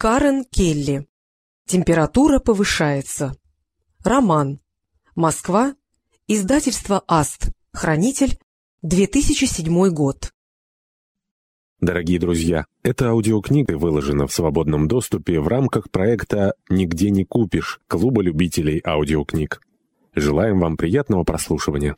Карен Келли. Температура повышается. Роман. Москва. Издательство «Аст». Хранитель. 2007 год. Дорогие друзья, эта аудиокнига выложена в свободном доступе в рамках проекта «Нигде не купишь» Клуба любителей аудиокниг. Желаем вам приятного прослушивания.